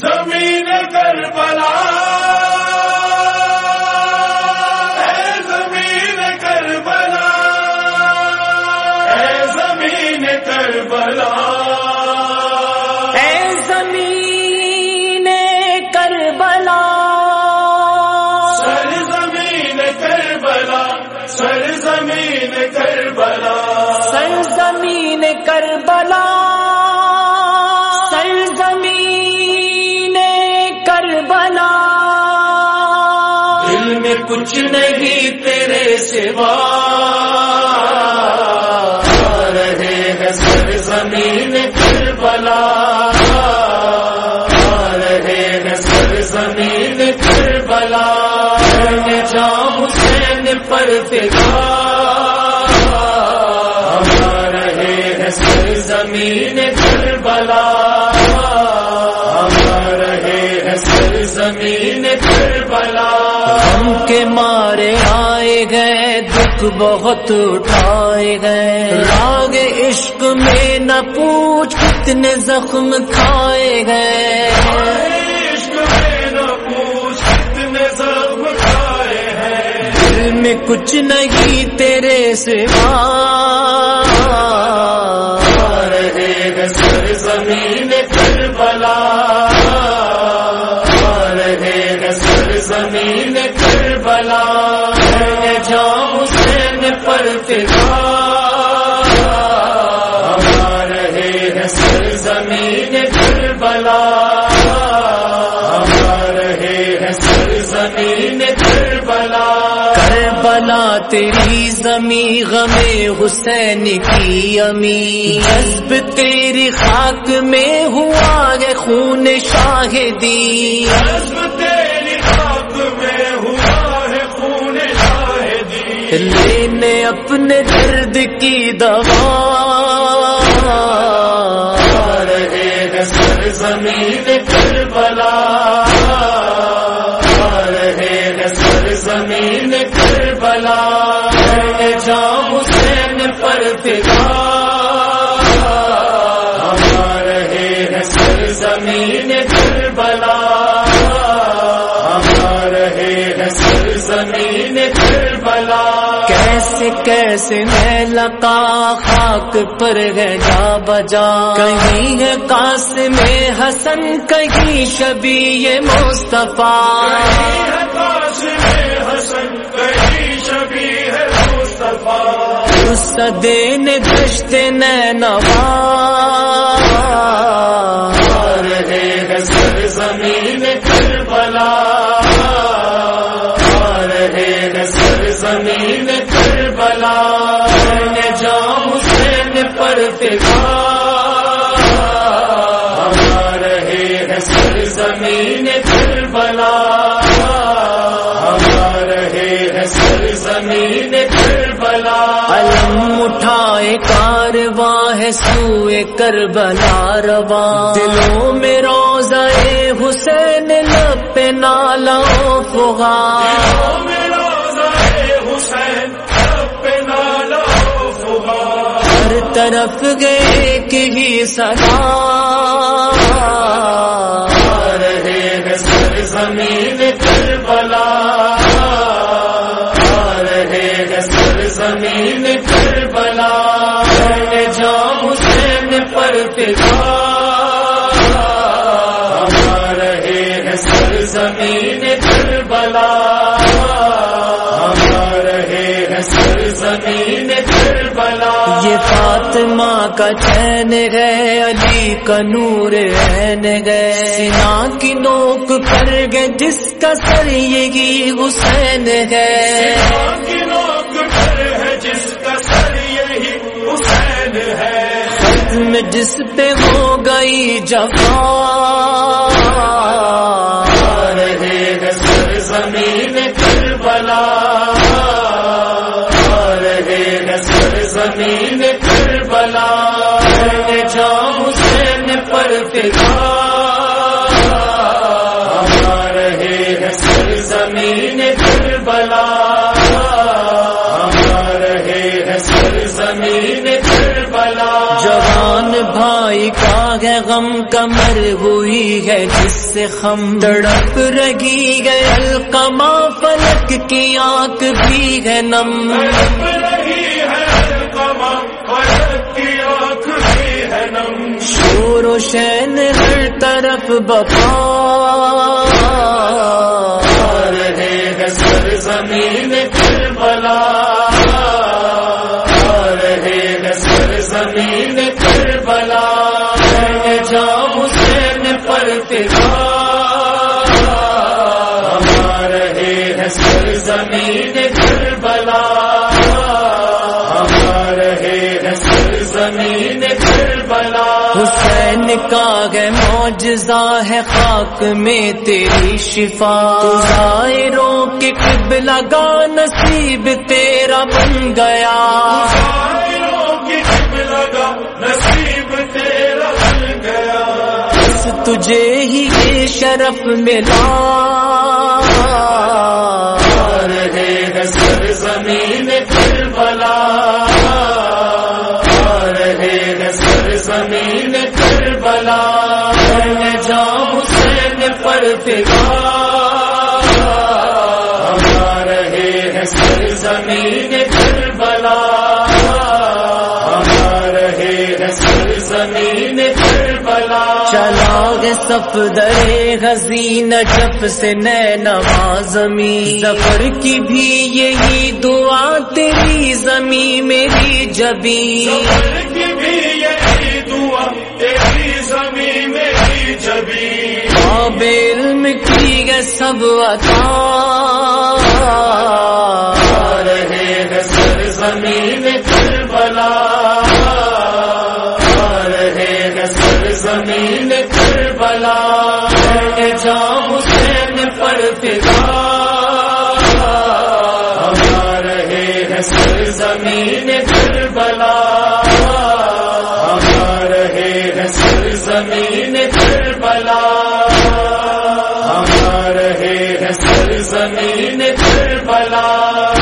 زمین کربلا۔ اے زمین کربلا۔ اے زمین کربلا۔ اے زمین کربلا۔ سر زمین کربلا سر زمین کربلا۔ سر زمین کربلا۔ کچھ نہیں تیرے سوا۔ رہے ہیں سر زمین کربلا۔ آ رہے ہیں سر زمین کربلا۔ میں جام حسین پر فدا رہے ہیں سر زمین کربلا۔ آ رہے ہیں سر زمین کربلا۔ ہم کے مارے آئے گئے، دکھ بہت اٹھائے گئے۔ راگ عشق میں نہ پوچھ کتنے زخم کھائے گئے۔ عشق میں نہ پوچھ زخم کھائے دل میں کچھ نہیں تیرے سوا۔ رہے ہیں سر زمین کربلا کربلا تیری زمیں غم حسین کی امی حسب تیری خاک میں ہوا ہے خون شاہدی حسب تیری خاک میں ہوا ہے خون شاہدی لینے اپنے درد کی دوا سر زمین کربلا رہے ہیں سر زمین کربلا جام حسین پر فدا رہے ہیں سر زمین کربلا رہے ہیں سر زمین کربلا کیسے کیسے میں لقا خاک پر ہے جا بجا؟ کہیں ہے کاس میں حسن کہیں شبی مصطفیٰ۔ میں حسن کہیں ہے دین دشت نینوا۔ ہے سوئے کربلا رواں دلوں میں روزہ حسین لب پہ نالا فغا۔ میرا حسین سب پہ نالا فغا۔ ہر طرف گئے کہ ہی سدا رہے ہیں سر زمین رہے ہیں سر زمین کربلا آ رہے ہیں سر زمین کربلا یہ فاطمہ کا چین گئے علی کا نور عین گئے سنا کی نوک کر گئے، جس کا سر یہی حسین ہے۔ ختم جس پہ ہو گئی جفا۔ آ رہے ہیں سر زمین کربلا۔ آ رہے ہیں سر زمین کربلا ہے جام حسین پر فدا آ ہاں، رہے ہیں سر زمین کربلا۔ آ رہے ہیں سر زمین کربلا۔ جوان بھائی کا گئے غم کمر ہوئی ہے جس سے خم تڑپ رگی ہے القما فلک کی آنکھ بھی ہے نم شور و شین ہر طرف بپا رہے سر زمین پھر بلا رہے سر زمین پھر بلا حسین پر فضا رہے سر زمین پھر بلا رہے سر زمین پھر حسین کا ہے معجزہ ہے خاک میں تیری شفا۔ ظاہروں کے قبلہ گا نصیب تیرا بن گیا۔ تجھے ہی یہ شرف ملا۔ رہے سر زمین پھر بلا رہے سر زمین پھر بلا جام حسین پر فضا رہے سر زمین پھر بلا رہے سر زمین گے سفدر حسین جب سے نینا زمین۔ سفر کی بھی یہی دعا تیری زمین میری جبی سفر کی بھی یہی دعا تیری زمین میری جبی باب علم کی گے سب عطا۔ زمین کربلا۔ ہم رہے ہیں سر زمین کربلا۔ ہم رہے ہیں سر زمین کربلا۔